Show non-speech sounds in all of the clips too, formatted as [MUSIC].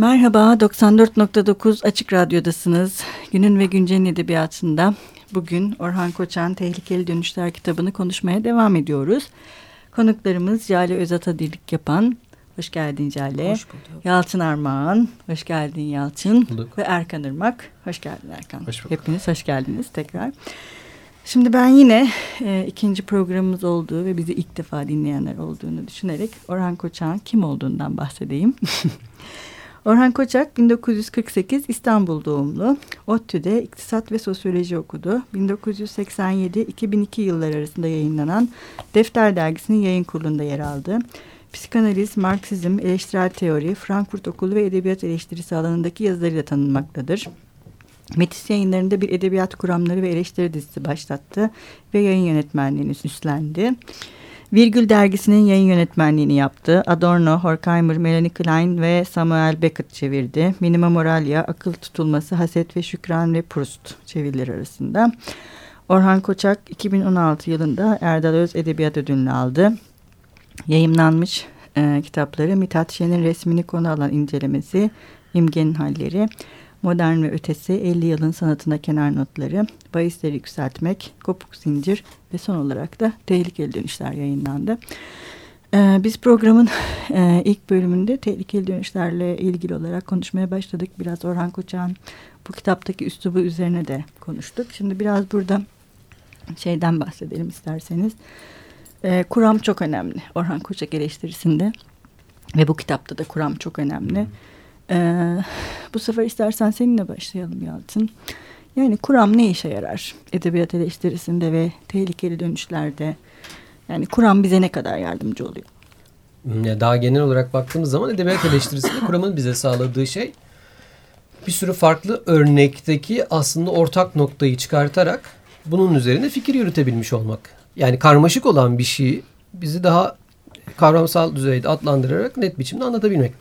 Merhaba, 94.9 Açık Radyo'dasınız. Günün ve Güncel'in edebiyatında bugün Orhan Koçan Tehlikeli Dönüşler kitabını konuşmaya devam ediyoruz. Konuklarımız Jale Özatadilik yapan, hoş geldin Jale. Hoş bulduk. Yalçın Armağan, hoş geldin Yalçın. Bulduk. Ve Erkan Irmak, hoş geldin Erkan. Hoş bulduk. Hepiniz hoş geldiniz tekrar. Şimdi ben yine e, ikinci programımız olduğu ve bizi ilk defa dinleyenler olduğunu düşünerek Orhan Koçak'ın kim olduğundan bahsedeyim. [LAUGHS] Orhan Koçak 1948 İstanbul doğumlu. ODTÜ'de iktisat ve sosyoloji okudu. 1987-2002 yılları arasında yayınlanan Defter Dergisi'nin yayın kurulunda yer aldı. Psikanaliz, Marksizm, eleştirel teori, Frankfurt Okulu ve edebiyat eleştirisi alanındaki yazılarıyla tanınmaktadır. Metis yayınlarında bir edebiyat kuramları ve eleştiri dizisi başlattı ve yayın yönetmenliğini üstlendi. Virgül dergisinin yayın yönetmenliğini yaptı. Adorno, Horkheimer, Melanie Klein ve Samuel Beckett çevirdi. Minima Moralia, Akıl Tutulması, Haset ve Şükran ve Proust çevirileri arasında. Orhan Koçak 2016 yılında Erdal Öz Edebiyat Ödülünü aldı. Yayımlanmış e, kitapları Mithat Şen'in resmini konu alan incelemesi, İmgenin Halleri, Modern ve Ötesi, 50 yılın sanatına kenar notları, bahisleri yükseltmek, kopuk zincir ve son olarak da tehlikeli dönüşler yayınlandı. Ee, biz programın e, ilk bölümünde tehlikeli dönüşlerle ilgili olarak konuşmaya başladık. Biraz Orhan Koçak'ın bu kitaptaki üslubu üzerine de konuştuk. Şimdi biraz burada şeyden bahsedelim isterseniz. Ee, kuram çok önemli Orhan Koçak eleştirisinde ve bu kitapta da kuram çok önemli. Ee, bu sefer istersen seninle başlayalım Yalçın. Yani kuram ne işe yarar? Edebiyat eleştirisinde ve tehlikeli dönüşlerde. Yani kuram bize ne kadar yardımcı oluyor? Hmm, daha genel olarak baktığımız zaman edebiyat eleştirisinde [LAUGHS] kuramın bize sağladığı şey bir sürü farklı örnekteki aslında ortak noktayı çıkartarak bunun üzerine fikir yürütebilmiş olmak. Yani karmaşık olan bir şeyi bizi daha kavramsal düzeyde adlandırarak net biçimde anlatabilmek.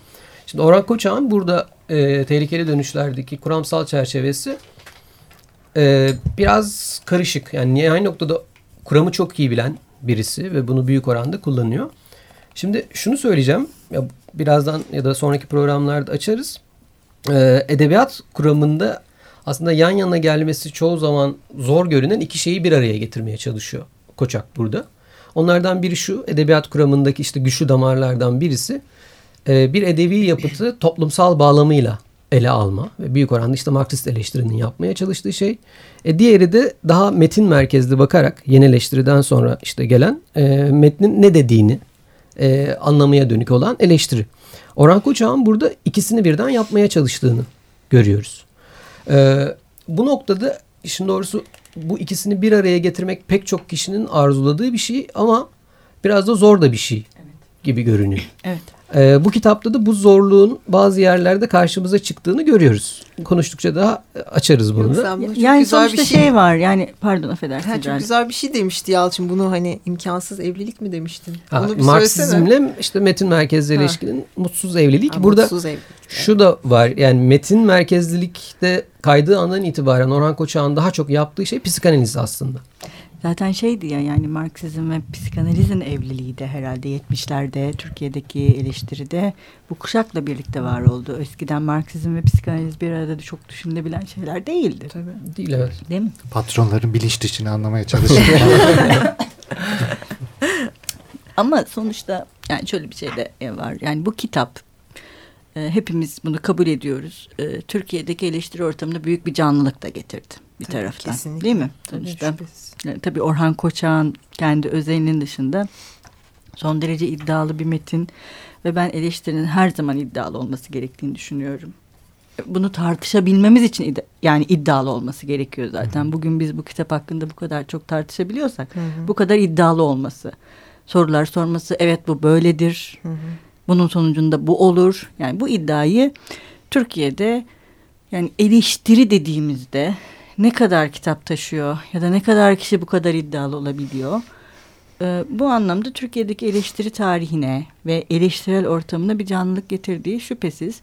Şimdi Orhan Koçak'ın burada e, tehlikeli dönüşlerdeki kuramsal çerçevesi e, biraz karışık. Yani aynı noktada kuramı çok iyi bilen birisi ve bunu büyük oranda kullanıyor. Şimdi şunu söyleyeceğim. Ya birazdan ya da sonraki programlarda açarız. E, edebiyat kuramında aslında yan yana gelmesi çoğu zaman zor görünen iki şeyi bir araya getirmeye çalışıyor Koçak burada. Onlardan biri şu edebiyat kuramındaki işte güçlü damarlardan birisi e, bir edebi yapıtı toplumsal bağlamıyla ele alma ve büyük oranda işte Marksist eleştirinin yapmaya çalıştığı şey. E, diğeri de daha metin merkezli bakarak yeni eleştiriden sonra işte gelen e, metnin ne dediğini e, anlamaya dönük olan eleştiri. Orhan Koçak'ın burada ikisini birden yapmaya çalıştığını görüyoruz. E, bu noktada işin doğrusu bu ikisini bir araya getirmek pek çok kişinin arzuladığı bir şey ama biraz da zor da bir şey gibi görünüyor. Evet. E, bu kitapta da bu zorluğun bazı yerlerde karşımıza çıktığını görüyoruz. Konuştukça daha açarız bunu da. Yani sonuçta bir şey... şey var yani pardon affedersin. Ha, çok güzel bir şey demişti Yalçın bunu hani imkansız evlilik mi demiştin? Ha, Onu bir Marksizmle işte metin merkezli ilişkinin mutsuz evlilik. Ha, Burada mutsuz evlilik. şu da var yani metin merkezlilikte kaydığı andan itibaren Orhan Koçak'ın daha çok yaptığı şey psikanaliz aslında. Zaten şeydi ya yani Marksizm ve psikanalizin evliliği de herhalde 70'lerde Türkiye'deki eleştiride bu kuşakla birlikte var oldu. Eskiden Marksizm ve psikanaliz bir arada da çok düşünülebilen şeyler değildi. Tabii. Değil evet. Değil mi? Patronların bilinç dışını anlamaya çalışıyor. [LAUGHS] Ama sonuçta yani şöyle bir şey de var. Yani bu kitap e, hepimiz bunu kabul ediyoruz. E, Türkiye'deki eleştiri ortamında büyük bir canlılık da getirdi bir tabii, taraftan. Kesinlikle. Değil mi? Sonuçta tabii, tabii Orhan Koçak'ın kendi özelinin dışında son derece iddialı bir metin ve ben eleştirinin her zaman iddialı olması gerektiğini düşünüyorum. Bunu tartışabilmemiz için yani iddialı olması gerekiyor zaten. Hı hı. Bugün biz bu kitap hakkında bu kadar çok tartışabiliyorsak hı hı. bu kadar iddialı olması, sorular sorması, evet bu böyledir. Hı hı. Bunun sonucunda bu olur. Yani bu iddiayı Türkiye'de yani eleştiri dediğimizde ne kadar kitap taşıyor ya da ne kadar kişi bu kadar iddialı olabiliyor. Ee, bu anlamda Türkiye'deki eleştiri tarihine ve eleştirel ortamına bir canlılık getirdiği şüphesiz.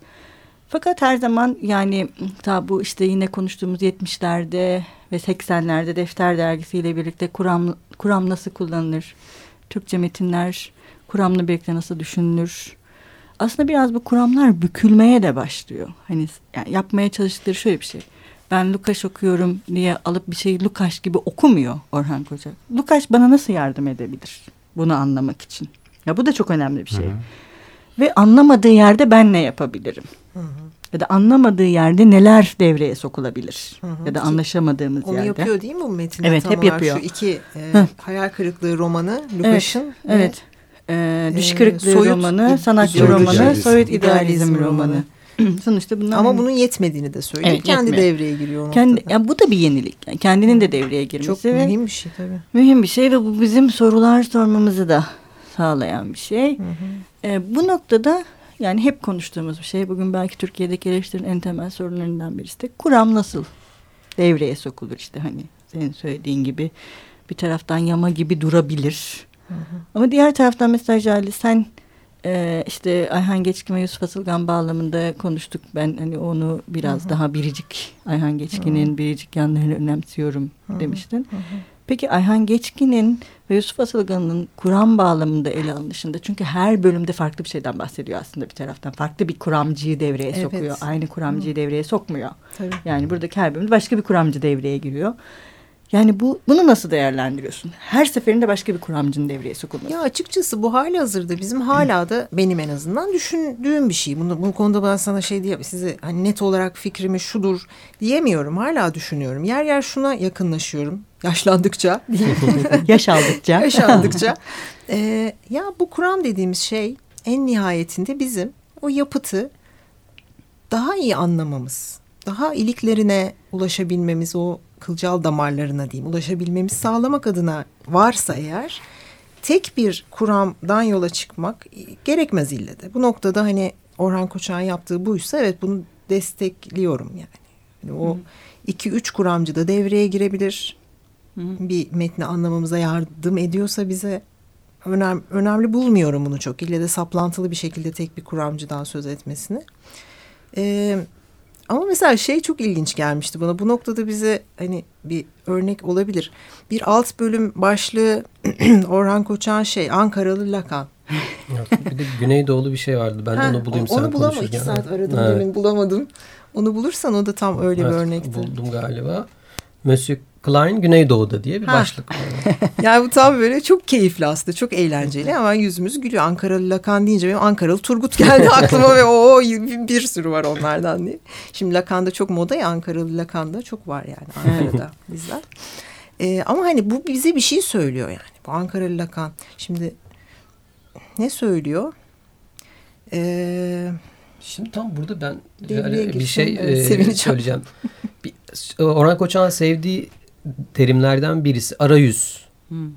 Fakat her zaman yani ta bu işte yine konuştuğumuz 70'lerde ve 80'lerde Defter dergisiyle birlikte kuram, kuram nasıl kullanılır? Türkçe metinler kuramla birlikte nasıl düşünülür? aslında biraz bu kuramlar bükülmeye de başlıyor. Hani yani yapmaya çalıştıkları şöyle bir şey. Ben Lukaş okuyorum diye alıp bir şeyi Lukaş gibi okumuyor Orhan Koçak. Lukaş bana nasıl yardım edebilir bunu anlamak için? Ya bu da çok önemli bir şey. Hı hı. Ve anlamadığı yerde ben ne yapabilirim? Hı hı. Ya da anlamadığı yerde neler devreye sokulabilir? Hı hı. Ya da anlaşamadığımız Onu yerde. yapıyor değil mi bu metinde? Evet, tam hep olarak yapıyor. Şu iki e, Hı. hayal kırıklığı romanı Lukas'ın. ve, Evet. Ee, Düş Ee, kırıklığı soyut romanı, sanatçı soyut romanı, idealizm. soyut idealizm romanı. romanı. [CLEARS THROAT] Sonuçta bunlar Ama hani bunun yetmediğini de söylüyor. Evet, Kendi yetmiyor. devreye giriyor kendi, noktada. ya bu da bir yenilik. Yani kendinin de devreye girmesi Çok ve mühim bir şey tabii. mühim bir şey ve bu bizim sorular sormamızı da sağlayan bir şey. Hı hı. Ee, bu noktada yani hep konuştuğumuz bir şey. Bugün belki Türkiye'deki eleştirinin en temel sorunlarından birisi de kuram nasıl devreye sokulur işte hani senin söylediğin gibi bir taraftan yama gibi durabilir. Hı hı. Ama diğer taraftan mesela Jali sen e, işte Ayhan Geçkin ve Yusuf Asılgan bağlamında konuştuk. Ben hani onu biraz Hı hı. daha biricik Ayhan Geçkin'in biricik yanlarını önemsiyorum Hı hı. demiştin. Hı hı. Peki Ayhan Geçkin'in ve Yusuf Asılgan'ın kuram bağlamında ele alınışında çünkü her bölümde farklı bir şeyden bahsediyor aslında bir taraftan. Farklı bir kuramcıyı devreye Evet. sokuyor. Aynı kuramcıyı devreye sokmuyor. Tabii. Yani buradaki her bölümde başka bir kuramcı devreye giriyor. Yani bu bunu nasıl değerlendiriyorsun? Her seferinde başka bir kuramcının devreye sokulması. Ya açıkçası bu hali hazırda bizim hala da benim en azından düşündüğüm bir şey. Bunu, bu konuda ben sana şey diye size hani net olarak fikrimi şudur diyemiyorum. Hala düşünüyorum. Yer yer şuna yakınlaşıyorum. Yaşlandıkça diyeyim. [LAUGHS] Yaş aldıkça. [LAUGHS] yaşandıkça. Ee, ya bu kuram dediğimiz şey en nihayetinde bizim o yapıtı daha iyi anlamamız, daha iliklerine ulaşabilmemiz, o kılcal damarlarına diyeyim ulaşabilmemiz sağlamak adına varsa eğer tek bir kuramdan yola çıkmak gerekmez ille de. Bu noktada hani Orhan Koçak'ın yaptığı buysa evet bunu destekliyorum yani. yani o iki üç kuramcı da devreye girebilir bir metni anlamamıza yardım ediyorsa bize önem, önemli bulmuyorum bunu çok. İlle de saplantılı bir şekilde tek bir kuramcıdan söz etmesini. Ee, ama mesela şey çok ilginç gelmişti bana. Bu noktada bize hani bir örnek olabilir. Bir alt bölüm başlığı [CLEARS THROAT] Orhan Koçan şey Ankaralı Lakan. Bir de Güneydoğulu bir şey vardı. Ben de Ha, onu bulayım sen Onu bulamam. konuşurken. iki saat aradım Evet. demin bulamadım. Onu bulursan o da tam öyle bir Evet, örnekti. Buldum galiba. Monsieur Klein Güneydoğu'da diye bir Ha. başlık. [LAUGHS] Yani bu tam böyle çok keyifli aslında. Çok eğlenceli. Hemen yüzümüz gülüyor. Ankaralı Lakan deyince benim Ankaralı Turgut geldi aklıma ve o bir sürü var onlardan diye. Şimdi Lakan'da çok moda ya Ankaralı Lakan'da çok var yani Ankara'da [LAUGHS] bizler. Ee, ama hani bu bize bir şey söylüyor yani. Bu Ankaralı Lakan. Şimdi ne söylüyor? Ee, Şimdi tam burada ben yani bir şey e, söyleyeceğim. Orhan Koçak'ın sevdiği terimlerden birisi arayüz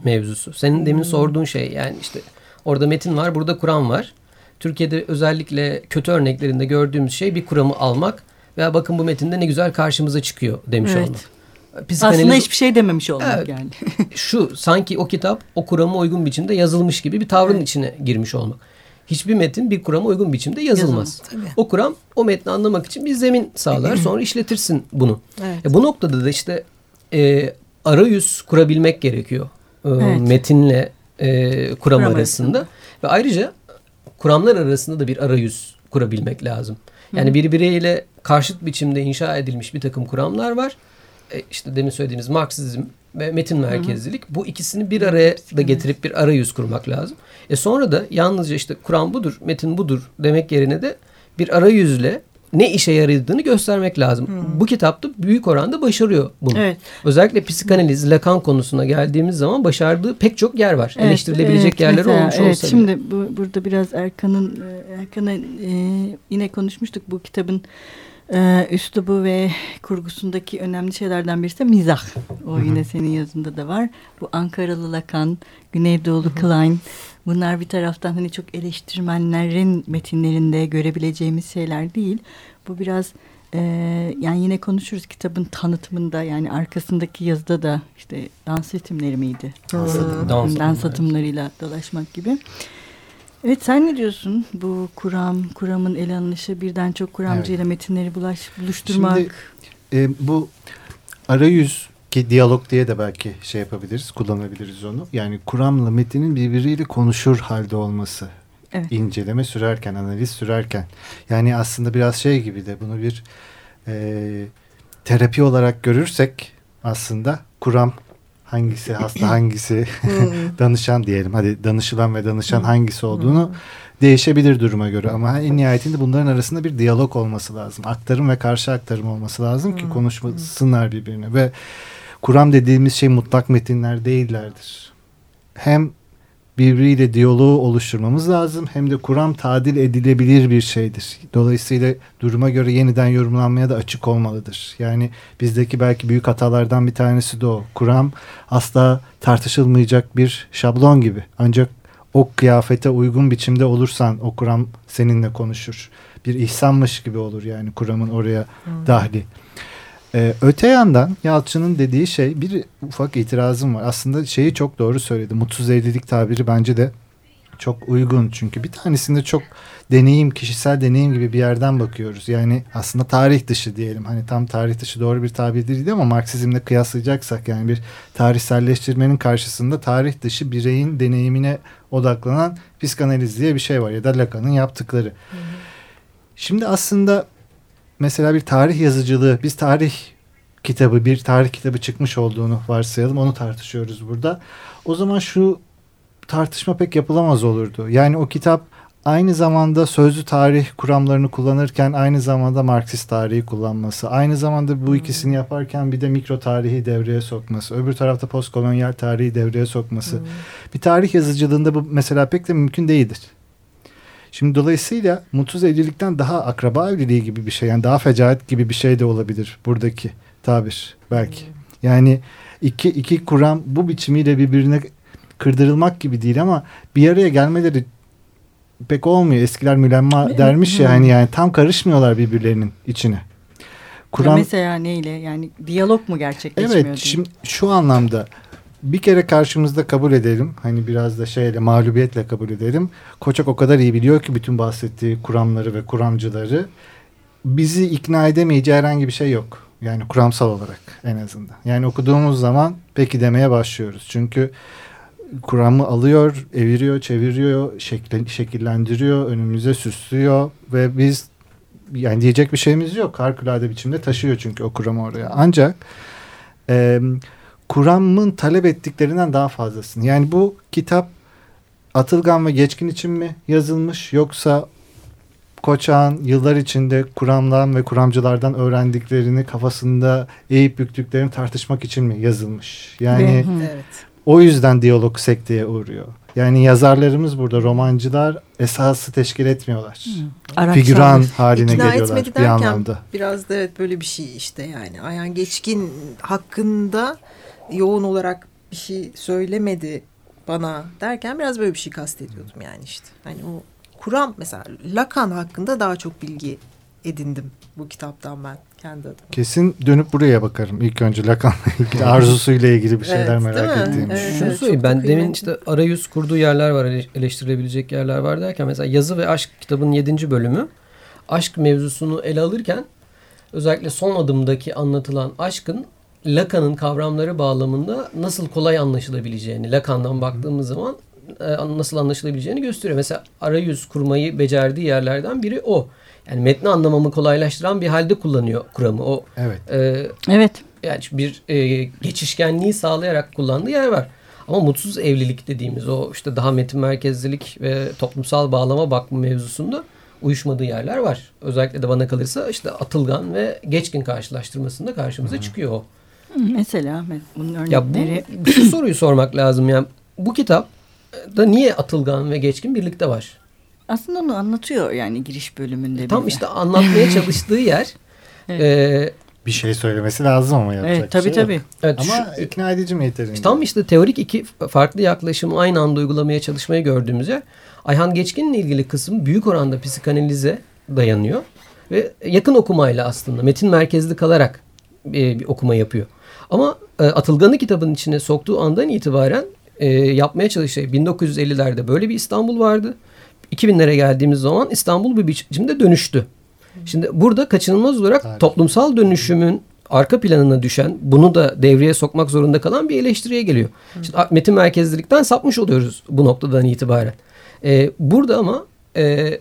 mevzusu. Senin demin sorduğun şey yani işte orada metin var, burada Kur'an var. Türkiye'de özellikle kötü örneklerinde gördüğümüz şey bir kuramı almak veya bakın bu metinde ne güzel karşımıza çıkıyor demiş Evet. olmak. Aslında hiçbir şey dememiş olmak Evet. yani. [LAUGHS] şu sanki o kitap o kurama uygun biçimde yazılmış gibi bir tavrın içine girmiş olmak. Hiçbir metin bir kurama uygun biçimde yazılmaz. Tabii. O kuram o metni anlamak için bir zemin sağlar. [CLEARS THROAT] Sonra işletirsin bunu. Evet. E, bu noktada da işte e, arayüz kurabilmek gerekiyor. E, Evet. Metinle e, kuram Kuram arasında. Ve ayrıca kuramlar arasında da bir arayüz kurabilmek lazım. Yani birbiriyle karşıt biçimde inşa edilmiş bir takım kuramlar var. E, işte demin söylediğiniz Marksizm ve metin merkezlilik. Bu ikisini bir araya da getirip bir arayüz kurmak lazım. E sonra da yalnızca işte Kur'an budur, metin budur demek yerine de bir arayüzle ne işe yaradığını göstermek lazım. Bu kitapta büyük oranda başarıyor bunu. Evet. Özellikle psikanaliz, Lacan konusuna geldiğimiz zaman başardığı pek çok yer var. Evet, Eleştirilebilecek evet, yerleri mesela, olmuş evet, olsa bile. Şimdi bu, burada biraz Erkan'ın e, Erkan'a e, yine konuşmuştuk bu kitabın e, üslubu ve kurgusundaki önemli şeylerden birisi de mizah. O yine senin yazında da var. Bu Ankaralı Lakan, Güneydoğulu Klein bunlar bir taraftan hani çok eleştirmenlerin metinlerinde görebileceğimiz şeyler değil. Bu biraz e, yani yine konuşuruz kitabın tanıtımında yani arkasındaki yazıda da işte dans ritimleri miydi? Dans, Dans, dans ritimleri. atımlarıyla dolaşmak gibi. Evet sen ne diyorsun? Bu kuram, kuramın ele alınışı birden çok kuramcıyla metinleri bulaş, buluşturmak. Şimdi e, bu arayüz ki diyalog diye de belki şey yapabiliriz, kullanabiliriz onu. Yani kuramla metinin birbiriyle konuşur halde olması Evet. inceleme sürerken, analiz sürerken. Yani aslında biraz şey gibi de bunu bir e, terapi olarak görürsek aslında kuram hangisi [CLEARS THROAT] hasta hangisi [LAUGHS] danışan diyelim. Hadi danışılan ve danışan hangisi olduğunu değişebilir duruma göre ama en nihayetinde bunların arasında bir diyalog olması lazım. Aktarım ve karşı aktarım olması lazım ki konuşmasınlar birbirine ve kuram dediğimiz şey mutlak metinler değillerdir. Hem birbiriyle diyaloğu oluşturmamız lazım hem de kuram tadil edilebilir bir şeydir. Dolayısıyla duruma göre yeniden yorumlanmaya da açık olmalıdır. Yani bizdeki belki büyük hatalardan bir tanesi de o. Kuram asla tartışılmayacak bir şablon gibi. Ancak o kıyafete uygun biçimde olursan o kuram seninle konuşur. Bir ihsanmış gibi olur yani kuramın oraya dahli. Ee, öte yandan Yalçın'ın dediği şey bir ufak itirazım var. Aslında şeyi çok doğru söyledi. Mutsuz evlilik tabiri bence de çok uygun. Çünkü bir tanesinde çok deneyim, kişisel deneyim gibi bir yerden bakıyoruz. Yani aslında tarih dışı diyelim. Hani tam tarih dışı doğru bir tabir değil ama Marksizmle kıyaslayacaksak yani bir tarihselleştirmenin karşısında tarih dışı bireyin deneyimine odaklanan psikanaliz diye bir şey var ya da Lacan'ın yaptıkları. Şimdi aslında mesela bir tarih yazıcılığı, biz tarih kitabı, bir tarih kitabı çıkmış olduğunu varsayalım. Onu tartışıyoruz burada. O zaman şu tartışma pek yapılamaz olurdu. Yani o kitap aynı zamanda sözlü tarih kuramlarını kullanırken aynı zamanda Marksist tarihi kullanması, aynı zamanda bu ikisini yaparken bir de mikro tarihi devreye sokması, öbür tarafta postkolonyal tarihi devreye sokması. Hmm. Bir tarih yazıcılığında bu mesela pek de mümkün değildir. Şimdi dolayısıyla mutsuz evlilikten daha akraba evliliği gibi bir şey yani daha fecaat gibi bir şey de olabilir buradaki tabir belki. Yani iki, iki kuram bu biçimiyle birbirine kırdırılmak gibi değil ama bir araya gelmeleri pek olmuyor. Eskiler mülemma dermiş ya hani yani tam karışmıyorlar birbirlerinin içine. Kuram, ya mesela neyle yani diyalog mu gerçekleşmiyor? Evet şimdi şu anlamda bir kere karşımızda kabul edelim. Hani biraz da şeyle mağlubiyetle kabul edelim. Koçak o kadar iyi biliyor ki bütün bahsettiği kuramları ve kuramcıları. Bizi ikna edemeyeceği herhangi bir şey yok. Yani kuramsal olarak en azından. Yani okuduğumuz zaman peki demeye başlıyoruz. Çünkü kuramı alıyor, eviriyor, çeviriyor, şekil, şekillendiriyor, önümüze süslüyor ve biz yani diyecek bir şeyimiz yok. Harikulade biçimde taşıyor çünkü o kuramı oraya. Ancak e, kuramın talep ettiklerinden daha fazlasını. Yani bu kitap Atılgan ve Geçkin için mi yazılmış yoksa Koçak'ın yıllar içinde kuramdan ve kuramcılardan öğrendiklerini kafasında eğip büktüklerini tartışmak için mi yazılmış? Yani evet. o yüzden diyalog sekteye uğruyor. Yani yazarlarımız burada romancılar esası teşkil etmiyorlar. Hı. Figüran haline İkna geliyorlar bir anlamda. Biraz da evet böyle bir şey işte yani. Ayhan Geçkin hakkında yoğun olarak bir şey söylemedi bana derken biraz böyle bir şey kastediyordum yani işte. Hani o kuram mesela Lacan hakkında daha çok bilgi edindim bu kitaptan ben kendi adıma. Kesin dönüp buraya bakarım. İlk önce Lacan'la ilgili [LAUGHS] arzusuyla ilgili bir şeyler evet, merak ettiğim. Evet, Şunu evet, söyleyeyim ben demin işte arayüz kurduğu yerler var eleştirilebilecek yerler var derken mesela Yazı ve Aşk kitabının yedinci bölümü aşk mevzusunu ele alırken özellikle son adımdaki anlatılan aşkın Lacan'ın kavramları bağlamında nasıl kolay anlaşılabileceğini Lacan'dan baktığımız zaman e, nasıl anlaşılabileceğini gösteriyor. Mesela arayüz kurmayı becerdiği yerlerden biri o. Yani metni anlamamı kolaylaştıran bir halde kullanıyor kuramı. O Evet. E, evet. Yani bir e, geçişkenliği sağlayarak kullandığı yer var. Ama mutsuz evlilik dediğimiz o işte daha metin merkezlilik ve toplumsal bağlama bakma mevzusunda uyuşmadığı yerler var. Özellikle de bana kalırsa işte Atılgan ve Geçkin karşılaştırmasında karşımıza Hı. çıkıyor o. Mesela bunun örnekleri. Ya bu, şu soruyu sormak lazım. Yani bu kitap da niye Atılgan ve Geçkin birlikte var? Aslında onu anlatıyor yani giriş bölümünde. Tam bize. işte anlatmaya [LAUGHS] çalıştığı yer. evet. e, bir şey söylemesi lazım ama yapacak evet, tabii, şey tabii. Evet, ama şu, ikna edici mi yeterince? Tam işte teorik iki farklı yaklaşımı aynı anda uygulamaya çalışmayı gördüğümüz yer. Ayhan Geçkin'le ilgili kısım büyük oranda psikanalize dayanıyor. Ve yakın okumayla aslında metin merkezli kalarak bir okuma yapıyor. Ama e, Atılgan'ı kitabın içine soktuğu andan itibaren e, yapmaya çalıştığı 1950'lerde böyle bir İstanbul vardı. 2000'lere geldiğimiz zaman İstanbul bir biçimde dönüştü. Şimdi burada kaçınılmaz olarak evet. toplumsal dönüşümün arka planına düşen, bunu da devreye sokmak zorunda kalan bir eleştiriye geliyor. Şimdi metin merkezlilikten sapmış oluyoruz bu noktadan itibaren. E, burada ama e,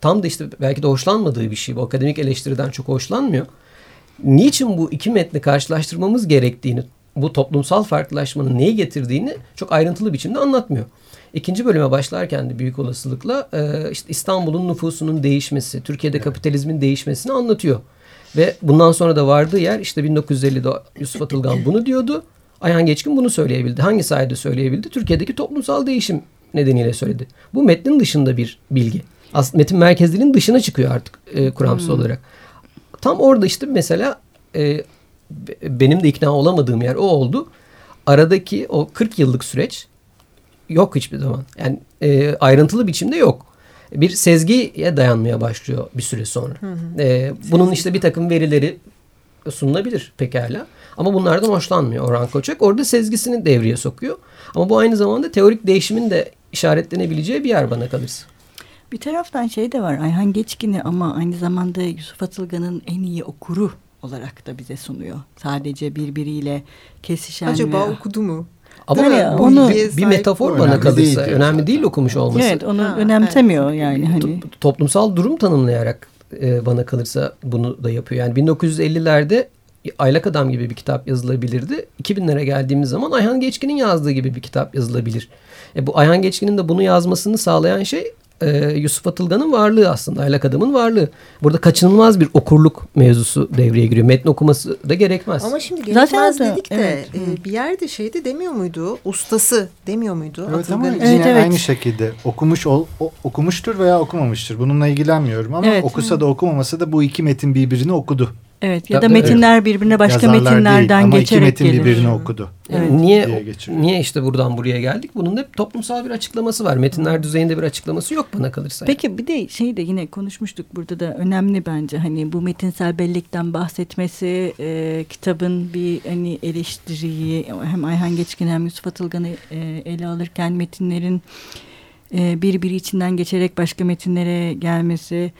tam da işte belki de hoşlanmadığı bir şey bu akademik eleştiriden çok hoşlanmıyor. Niçin bu iki metni karşılaştırmamız gerektiğini bu toplumsal farklılaşmanın neyi getirdiğini çok ayrıntılı biçimde anlatmıyor. İkinci bölüme başlarken de büyük olasılıkla e, işte İstanbul'un nüfusunun değişmesi, Türkiye'de kapitalizmin değişmesini anlatıyor. Ve bundan sonra da vardığı yer işte 1950'de Yusuf Atılgan bunu diyordu. Ayhan Geçkin bunu söyleyebildi. Hangi sayede söyleyebildi? Türkiye'deki toplumsal değişim nedeniyle söyledi. Bu metnin dışında bir bilgi. Aslında metin merkezliğinin dışına çıkıyor artık e, kuramsal hmm. olarak. Tam orada işte mesela e, benim de ikna olamadığım yer o oldu. Aradaki o 40 yıllık süreç yok hiçbir zaman. Yani e, ayrıntılı biçimde yok. Bir sezgiye dayanmaya başlıyor bir süre sonra. Hı hı. E, bunun işte bir takım verileri sunulabilir pekala. Ama bunlardan hoşlanmıyor Orhan Koçak. Orada sezgisini devreye sokuyor. Ama bu aynı zamanda teorik değişimin de işaretlenebileceği bir yer bana kalırsa. Bir taraftan şey de var Ayhan Geçkin'i ama aynı zamanda Yusuf Atılgan'ın en iyi okuru olarak da bize sunuyor. Sadece birbiriyle kesişen Acaba ve... okudu mu? Ama yani onu bir, bir metafor bana kalırsa değil önemli değil okumuş olması. Evet onu ha, önemsemiyor evet. yani hani. Toplumsal durum tanımlayarak e, bana kalırsa bunu da yapıyor. Yani 1950'lerde Aylak Adam gibi bir kitap yazılabilirdi. 2000'lere geldiğimiz zaman Ayhan Geçkin'in yazdığı gibi bir kitap yazılabilir. E, bu Ayhan Geçkin'in de bunu yazmasını sağlayan şey e, Yusuf Atılgan'ın varlığı aslında. Aylak Adam'ın varlığı. Burada kaçınılmaz bir okurluk mevzusu devreye giriyor. Metn okuması da gerekmez. Ama şimdi gerekmez Zaten dedik de evet. e, bir yerde şeyde demiyor muydu? Ustası demiyor muydu? Evet ama evet, yine evet. aynı şekilde okumuş ol, o, okumuştur veya okumamıştır. Bununla ilgilenmiyorum ama evet. okusa da okumaması da bu iki metin birbirini okudu. Evet ya da metinler birbirine başka Yazarlar metinlerden değil, ama geçerek iki metin birbirini okudu. Evet. Niye niye işte buradan buraya geldik? Bunun da toplumsal bir açıklaması var. Metinler düzeyinde bir açıklaması yok bana kalırsa. Peki bir de şey de yine konuşmuştuk burada da önemli bence hani bu metinsel bellekten bahsetmesi e, kitabın bir hani eleştiriyi hem Ayhan Geçkin hem Yusuf Atılgan'ı e, ele alırken metinlerin e, birbiri içinden geçerek başka metinlere gelmesi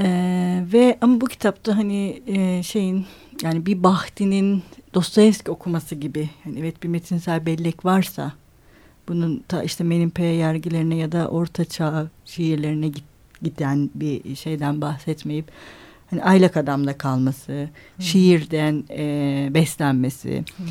ee, ve ama bu kitapta hani e, şeyin yani bir Bahti'nin Dostoyevski okuması gibi hani evet bir metinsel bellek varsa bunun ta işte Menimpe yergilerine ya da Orta Çağ şiirlerine giden bir şeyden bahsetmeyip hani aylak adamda kalması, Hı. şiirden e, beslenmesi, Hı.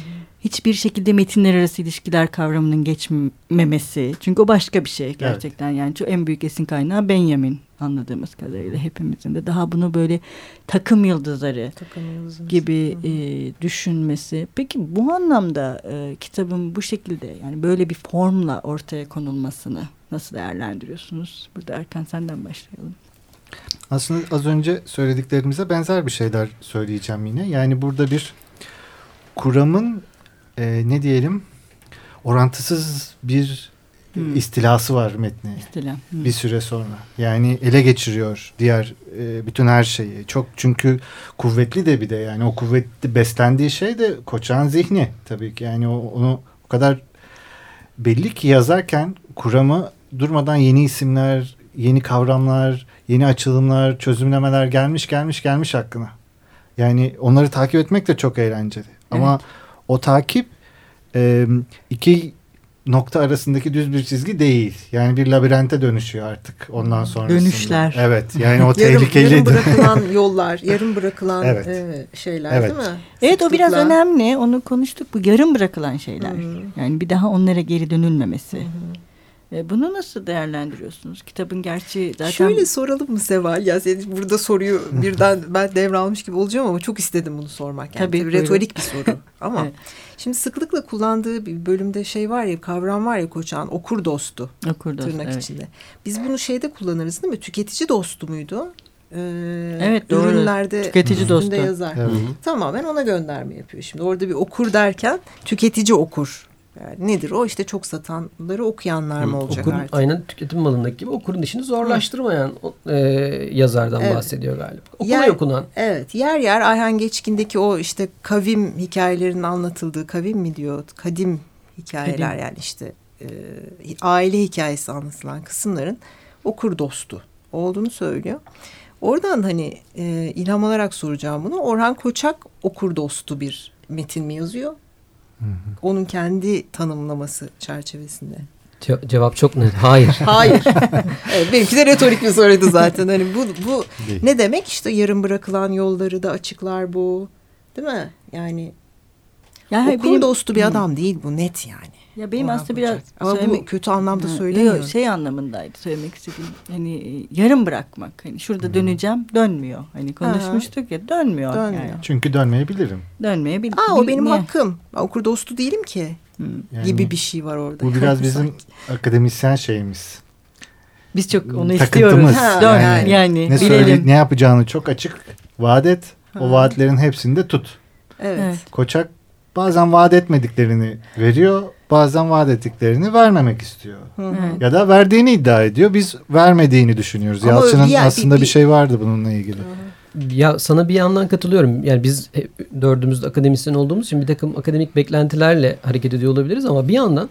hiçbir şekilde metinler arası ilişkiler kavramının geçmemesi. Çünkü o başka bir şey gerçekten. Evet. Yani çok en büyük esin kaynağı Benjamin anladığımız kadarıyla hepimizin de daha bunu böyle takım yıldızları takım gibi e, düşünmesi. Peki bu anlamda e, kitabın bu şekilde yani böyle bir formla ortaya konulmasını nasıl değerlendiriyorsunuz? Burada Erkan senden başlayalım. Aslında az önce söylediklerimize benzer bir şeyler söyleyeceğim yine. Yani burada bir kuramın e, ne diyelim orantısız bir hmm. istilası var metni. İstila. Hmm. Bir süre sonra. Yani ele geçiriyor diğer e, bütün her şeyi. Çok çünkü kuvvetli de bir de yani o kuvvetli beslendiği şey de koçan zihni tabii ki. Yani o, onu o kadar belli ki yazarken kuramı durmadan yeni isimler, yeni kavramlar, yeni açılımlar, çözümlemeler gelmiş gelmiş gelmiş hakkına. Yani onları takip etmek de çok eğlenceli. Evet. Ama o takip e, iki nokta arasındaki düz bir çizgi değil. Yani bir labirente dönüşüyor artık ondan sonra. Dönüşler. Evet yani o [LAUGHS] tehlikeli. yarım bırakılan [LAUGHS] yollar, yarım bırakılan evet. e, şeyler evet. değil mi? Evet Sıklıkla. o biraz önemli. Onu konuştuk. Bu yarım bırakılan şeyler. Hı-hı. Yani bir daha onlara geri dönülmemesi. Hı-hı. E, bunu nasıl değerlendiriyorsunuz? Kitabın gerçi zaten... Şöyle soralım mı Seval? Ya senin burada soruyu birden [LAUGHS] ben devralmış gibi olacağım ama çok istedim bunu sormak. Yani tabii, tabii retorik bir soru. [LAUGHS] Ama evet. şimdi sıklıkla kullandığı bir bölümde şey var ya kavram var ya Koçan okur dostu. Okur dostu tırnak evet. içinde. Biz bunu şeyde kullanırız değil mi? Tüketici dostu muydu? Ee, evet doğru. Ürünlerde tüketici dostu. yazar. Evet. Tamamen ona gönderme yapıyor. Şimdi orada bir okur derken tüketici okur yani nedir o? işte çok satanları okuyanlar mı olacak okurun, artık? Aynen tüketim malındaki gibi okurun işini zorlaştırmayan e, yazardan evet. bahsediyor galiba. Okuma yer, okunan. Evet. Yer yer Ayhan Geçkin'deki o işte kavim hikayelerinin anlatıldığı kavim mi diyor? Kadim hikayeler kadim. yani işte e, aile hikayesi anlatılan kısımların okur dostu olduğunu söylüyor. Oradan hani e, ilham alarak soracağım bunu. Orhan Koçak okur dostu bir metin mi yazıyor? Hı hı. Onun kendi tanımlaması çerçevesinde. Ce- cevap çok net. Hayır. [LAUGHS] Hayır. evet, benimki de retorik bir soruydu zaten. Hani bu bu Değil. ne demek işte yarım bırakılan yolları da açıklar bu. Değil mi? Yani Yani okur benim, dostu bir adam değil bu net yani. Ya benim aslında biraz. Ama söylemek- bu kötü anlamda Ha, söylemiyorum. yok, şey anlamındaydı söylemek istediğim. Hani e, yarım bırakmak. Hani şurada döneceğim dönmüyor. Hani konuşmuştuk ya dönmüyor. Dönmüyor. Yani. Çünkü dönmeyebilirim. Dönmeyebilir. Aa o benim Niye? hakkım. Ben okur dostu değilim ki. Hı. Yani gibi bir şey var orada. Bu biraz bizim akademisyen şeyimiz. Biz çok onu Takıntımız. istiyoruz. Ha, Dön yani. yani, Ne bilelim. söyle, ne yapacağını çok açık vaat et. O Ha. vaatlerin hepsini de tut. Evet. Evet. Koçak bazen vaat etmediklerini veriyor, bazen vaat ettiklerini vermemek istiyor. Hı hı. Evet. Ya da verdiğini iddia ediyor. Biz vermediğini düşünüyoruz. Ama Yalçın'ın bir- aslında bir- bir, şey vardı bununla ilgili. Ya sana bir yandan katılıyorum. Yani biz dördümüz de akademisyen olduğumuz için bir takım akademik beklentilerle hareket ediyor olabiliriz ama bir yandan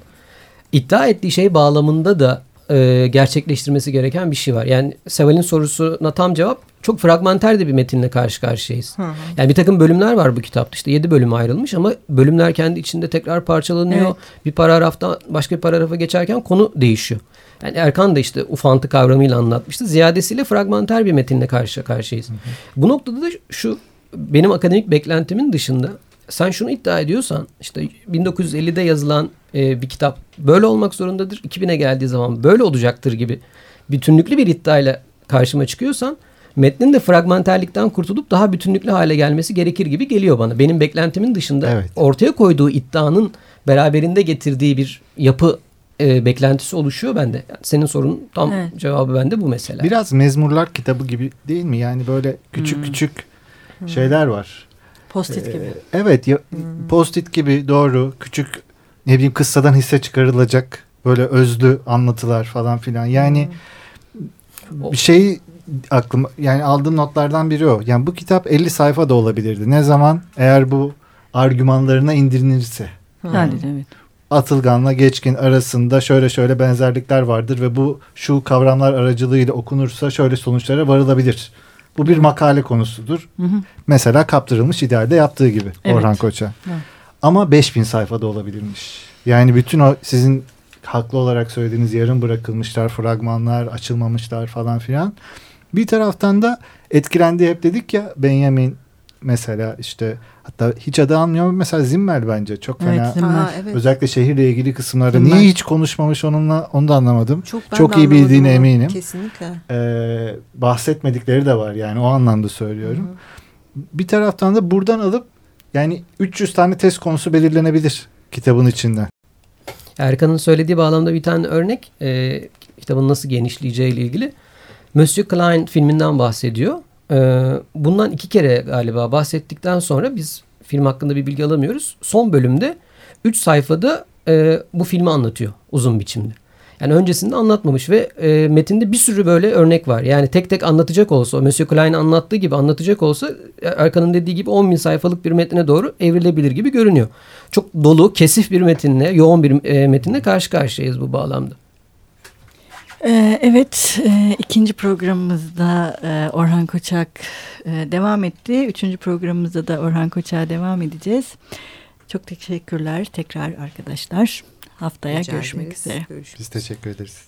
iddia ettiği şey bağlamında da e, gerçekleştirmesi gereken bir şey var. Yani Seval'in sorusuna tam cevap çok fragmenter de bir metinle karşı karşıyayız. Hı hı. Yani bir takım bölümler var bu kitapta. İşte yedi bölüm ayrılmış ama bölümler kendi içinde tekrar parçalanıyor. Evet. Bir paragraftan başka bir paragrafa geçerken konu değişiyor. Yani Erkan da işte ufantı kavramıyla anlatmıştı. Ziyadesiyle fragmenter bir metinle karşı karşıyayız. Bu noktada da şu benim akademik beklentimin dışında sen şunu iddia ediyorsan işte 1950'de yazılan e, bir kitap böyle olmak zorundadır. 2000'e geldiği zaman böyle olacaktır gibi bütünlüklü bir iddiayla karşıma çıkıyorsan metnin de fragmenterlikten kurtulup daha bütünlüklü hale gelmesi gerekir gibi geliyor bana. Benim beklentimin dışında Evet. ortaya koyduğu iddianın beraberinde getirdiği bir yapı e, beklentisi oluşuyor bende. Yani senin sorunun tam Evet. cevabı bende bu mesela. Biraz mezmurlar kitabı gibi değil mi? Yani böyle küçük Hmm. küçük şeyler var. Post-it gibi. Ee, evet ya, post-it gibi doğru küçük ne bileyim kıssadan hisse çıkarılacak böyle özlü anlatılar falan filan. Yani O- bir şey aklıma yani aldığım notlardan biri o. Yani bu kitap 50 sayfa da olabilirdi. Ne zaman eğer bu argümanlarına indirilirse. Yani evet. Atılgan'la Geçkin arasında şöyle şöyle benzerlikler vardır ve bu şu kavramlar aracılığıyla okunursa şöyle sonuçlara varılabilir. Bu bir makale konusudur. Hı hı. Mesela kaptırılmış idealde yaptığı gibi Evet. Orhan Koç'a. Evet. Ama 5000 sayfada olabilirmiş. Yani bütün o sizin haklı olarak söylediğiniz yarım bırakılmışlar, fragmanlar, açılmamışlar falan filan. Bir taraftan da etkilendi hep dedik ya Benjamin mesela işte hatta hiç adı anmıyor mesela Zimmel bence çok Evet, fena. Zimmel. Aa, evet. Özellikle şehirle ilgili kısımlarda Zimmel. niye hiç konuşmamış onunla onu da anlamadım. Çok, ben Çok de iyi bildiğine onu. eminim. Kesinlikle. Ee, bahsetmedikleri de var yani o anlamda söylüyorum. Bir taraftan da buradan alıp yani 300 tane test konusu belirlenebilir kitabın içinden. Erkan'ın söylediği bağlamda bir tane örnek e, kitabın nasıl genişleyeceği ile ilgili. Monsieur Klein filminden bahsediyor. E, bundan iki kere galiba bahsettikten sonra biz film hakkında bir bilgi alamıyoruz. Son bölümde 3 sayfada e, bu filmi anlatıyor uzun biçimde. Yani öncesinde anlatmamış ve e, metinde bir sürü böyle örnek var. Yani tek tek anlatacak olsa, Monsieur Klein anlattığı gibi anlatacak olsa Erkan'ın dediği gibi 10 bin sayfalık bir metne doğru evrilebilir gibi görünüyor. Çok dolu, kesif bir metinle, yoğun bir e, metinle karşı karşıyayız bu bağlamda. Ee, evet, e, ikinci programımızda e, Orhan Koçak e, devam etti. Üçüncü programımızda da Orhan Koçak'a devam edeceğiz. Çok teşekkürler tekrar arkadaşlar. Haftaya Rica görüşmek ederiz. üzere. Görüşmek Biz teşekkür ederiz.